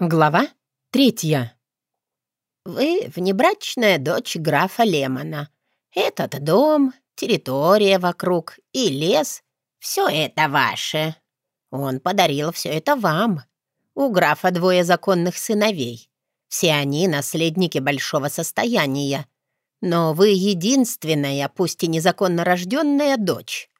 Глава третья. «Вы внебрачная дочь графа Лемона. Этот дом, территория вокруг и лес — все это ваше. Он подарил все это вам. У графа двое законных сыновей. Все они наследники большого состояния. Но вы единственная, пусть и незаконно рожденная дочь.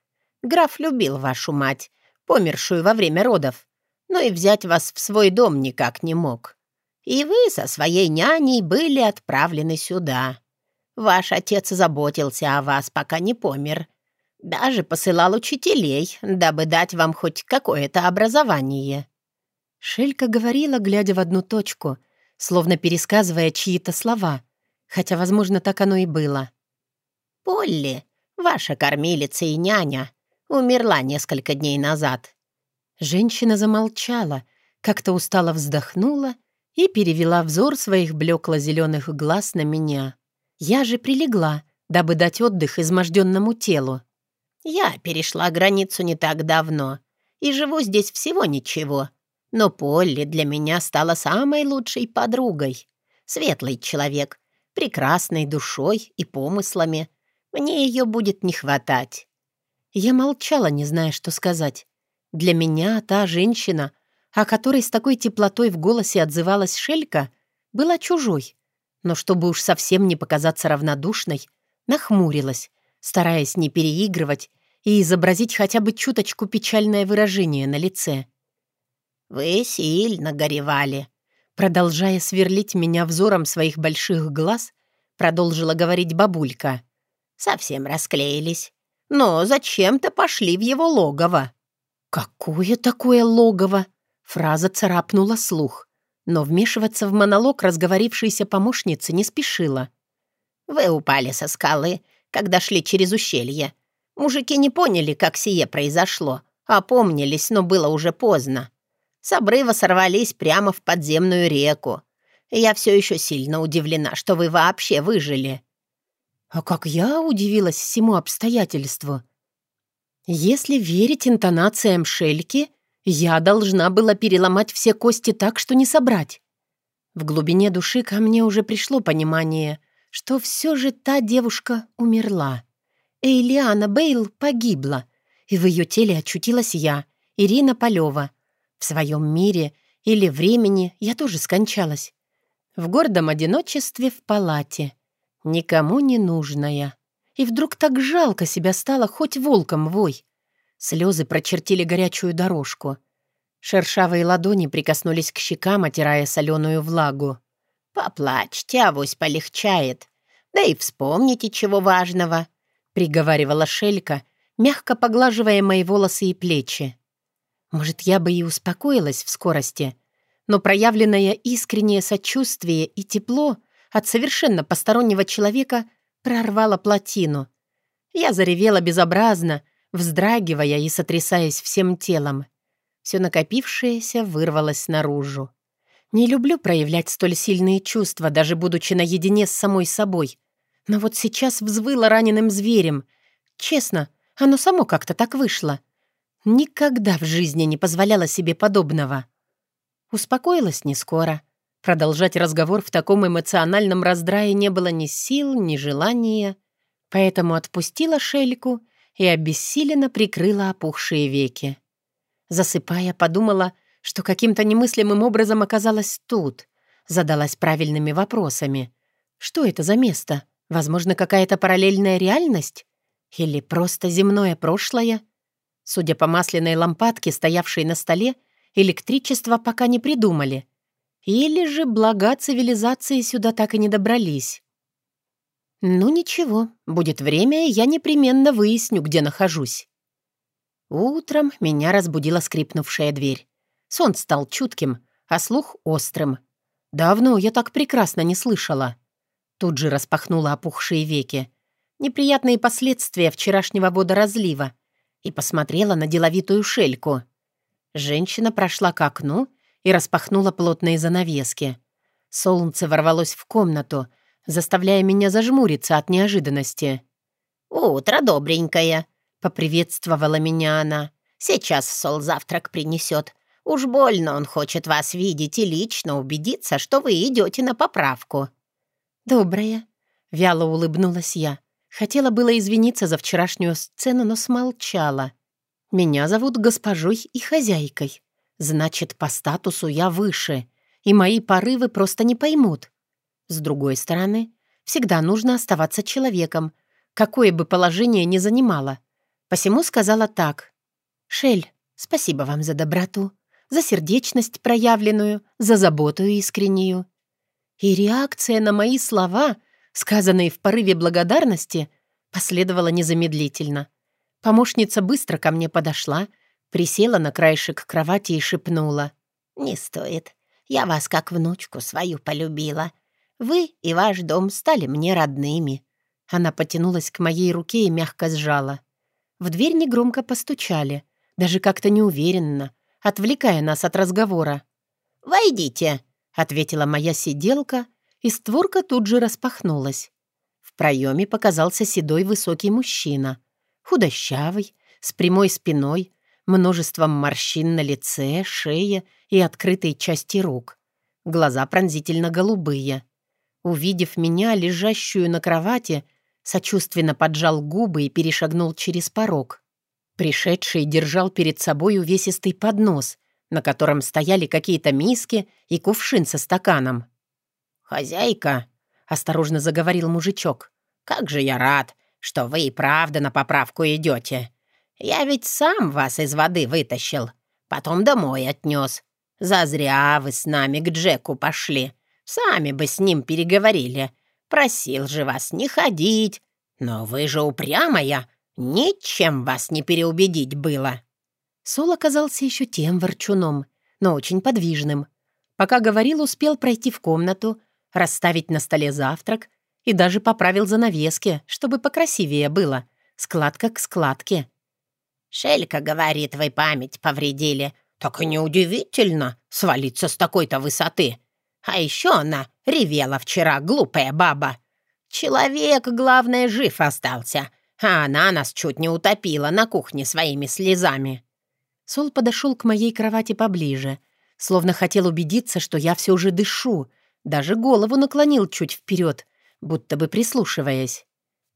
Граф любил вашу мать, помершую во время родов но и взять вас в свой дом никак не мог. И вы со своей няней были отправлены сюда. Ваш отец заботился о вас, пока не помер. Даже посылал учителей, дабы дать вам хоть какое-то образование». Шелька говорила, глядя в одну точку, словно пересказывая чьи-то слова, хотя, возможно, так оно и было. «Полли, ваша кормилица и няня, умерла несколько дней назад. Женщина замолчала, как-то устало вздохнула и перевела взор своих блекло-зеленых глаз на меня. Я же прилегла, дабы дать отдых изможденному телу. «Я перешла границу не так давно и живу здесь всего ничего. Но Полли для меня стала самой лучшей подругой. Светлый человек, прекрасной душой и помыслами. Мне ее будет не хватать». Я молчала, не зная, что сказать. Для меня та женщина, о которой с такой теплотой в голосе отзывалась Шелька, была чужой. Но чтобы уж совсем не показаться равнодушной, нахмурилась, стараясь не переигрывать и изобразить хотя бы чуточку печальное выражение на лице. «Вы сильно горевали», продолжая сверлить меня взором своих больших глаз, продолжила говорить бабулька. «Совсем расклеились. Но зачем-то пошли в его логово». «Какое такое логово?» Фраза царапнула слух, но вмешиваться в монолог разговорившейся помощницы не спешила. «Вы упали со скалы, когда шли через ущелье. Мужики не поняли, как сие произошло, опомнились, но было уже поздно. С обрыва сорвались прямо в подземную реку. Я все еще сильно удивлена, что вы вообще выжили». «А как я удивилась всему обстоятельству?» Если верить интонациям Шельки, я должна была переломать все кости так, что не собрать. В глубине души ко мне уже пришло понимание, что все же та девушка умерла. Эйлиана Бейл погибла, и в ее теле очутилась я, Ирина Полева. В своем мире или времени я тоже скончалась. В гордом одиночестве в палате. Никому не нужная. И вдруг так жалко себя стало, хоть волком вой. Слезы прочертили горячую дорожку. Шершавые ладони прикоснулись к щекам, отирая соленую влагу. «Поплачьте, авось полегчает. Да и вспомните, чего важного», — приговаривала Шелька, мягко поглаживая мои волосы и плечи. Может, я бы и успокоилась в скорости, но проявленное искреннее сочувствие и тепло от совершенно постороннего человека прорвала плотину. Я заревела безобразно, вздрагивая и сотрясаясь всем телом. Все накопившееся вырвалось наружу. Не люблю проявлять столь сильные чувства, даже будучи наедине с самой собой. Но вот сейчас взвыла раненым зверем. Честно, оно само как-то так вышло. Никогда в жизни не позволяла себе подобного. Успокоилась не скоро. Продолжать разговор в таком эмоциональном раздрае не было ни сил, ни желания, поэтому отпустила шельку и обессиленно прикрыла опухшие веки. Засыпая, подумала, что каким-то немыслимым образом оказалась тут, задалась правильными вопросами. Что это за место? Возможно, какая-то параллельная реальность? Или просто земное прошлое? Судя по масляной лампадке, стоявшей на столе, электричество пока не придумали — или же блага цивилизации сюда так и не добрались. Ну ничего, будет время, я непременно выясню, где нахожусь. Утром меня разбудила скрипнувшая дверь. Сон стал чутким, а слух — острым. Давно я так прекрасно не слышала. Тут же распахнула опухшие веки. Неприятные последствия вчерашнего водоразлива. И посмотрела на деловитую шельку. Женщина прошла к окну и распахнула плотные занавески. Солнце ворвалось в комнату, заставляя меня зажмуриться от неожиданности. «Утро добренькое», — поприветствовала меня она. «Сейчас Сол завтрак принесет. Уж больно он хочет вас видеть и лично убедиться, что вы идете на поправку». «Добрая», — вяло улыбнулась я. Хотела было извиниться за вчерашнюю сцену, но смолчала. «Меня зовут госпожой и хозяйкой. Значит, по статусу я выше, и мои порывы просто не поймут. С другой стороны, всегда нужно оставаться человеком, какое бы положение ни занимала. Посему сказала так. «Шель, спасибо вам за доброту, за сердечность проявленную, за заботу искреннюю». И реакция на мои слова, сказанные в порыве благодарности, последовала незамедлительно. Помощница быстро ко мне подошла, присела на краешек кровати и шепнула. «Не стоит. Я вас как внучку свою полюбила. Вы и ваш дом стали мне родными». Она потянулась к моей руке и мягко сжала. В дверь негромко постучали, даже как-то неуверенно, отвлекая нас от разговора. «Войдите», — ответила моя сиделка, и створка тут же распахнулась. В проеме показался седой высокий мужчина, худощавый, с прямой спиной, множеством морщин на лице, шее и открытой части рук. Глаза пронзительно голубые. Увидев меня, лежащую на кровати, сочувственно поджал губы и перешагнул через порог. Пришедший держал перед собой увесистый поднос, на котором стояли какие-то миски и кувшин со стаканом. «Хозяйка», — осторожно заговорил мужичок, — «как же я рад, что вы и правда на поправку идете. Я ведь сам вас из воды вытащил, потом домой отнес. Зазря вы с нами к Джеку пошли. Сами бы с ним переговорили. Просил же вас не ходить. Но вы же упрямая. Ничем вас не переубедить было». Сол оказался еще тем ворчуном, но очень подвижным. Пока говорил, успел пройти в комнату, расставить на столе завтрак и даже поправил занавески, чтобы покрасивее было, складка к складке. «Шелька, говорит, вы память повредили. Так и неудивительно свалиться с такой-то высоты. А еще она ревела вчера, глупая баба. Человек, главное, жив остался, а она нас чуть не утопила на кухне своими слезами». Сол подошел к моей кровати поближе, словно хотел убедиться, что я все же дышу, даже голову наклонил чуть вперед, будто бы прислушиваясь.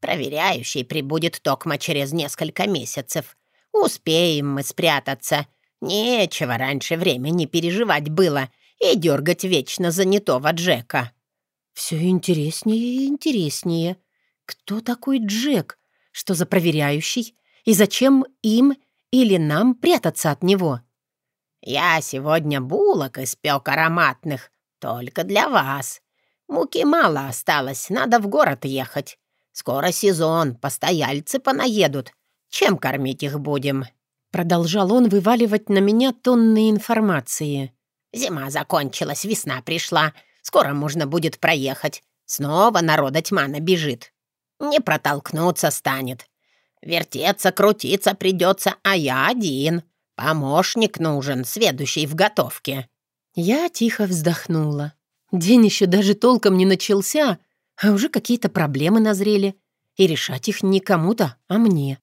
«Проверяющий прибудет токмо через несколько месяцев. Успеем мы спрятаться. Нечего раньше времени переживать было и дергать вечно занятого Джека». «Все интереснее и интереснее. Кто такой Джек? Что за проверяющий? И зачем им или нам прятаться от него?» «Я сегодня булок испек ароматных, только для вас. Муки мало осталось, надо в город ехать. Скоро сезон, постояльцы понаедут. Чем кормить их будем?» Продолжал он вываливать на меня тонны информации. Зима закончилась, весна пришла. Скоро можно будет проехать. Снова народа тьма набежит. Не протолкнуться станет. Вертеться, крутиться придется, а я один. Помощник нужен, сведущий в готовке». Я тихо вздохнула. День еще даже толком не начался, а уже какие-то проблемы назрели. И решать их не кому-то, а мне.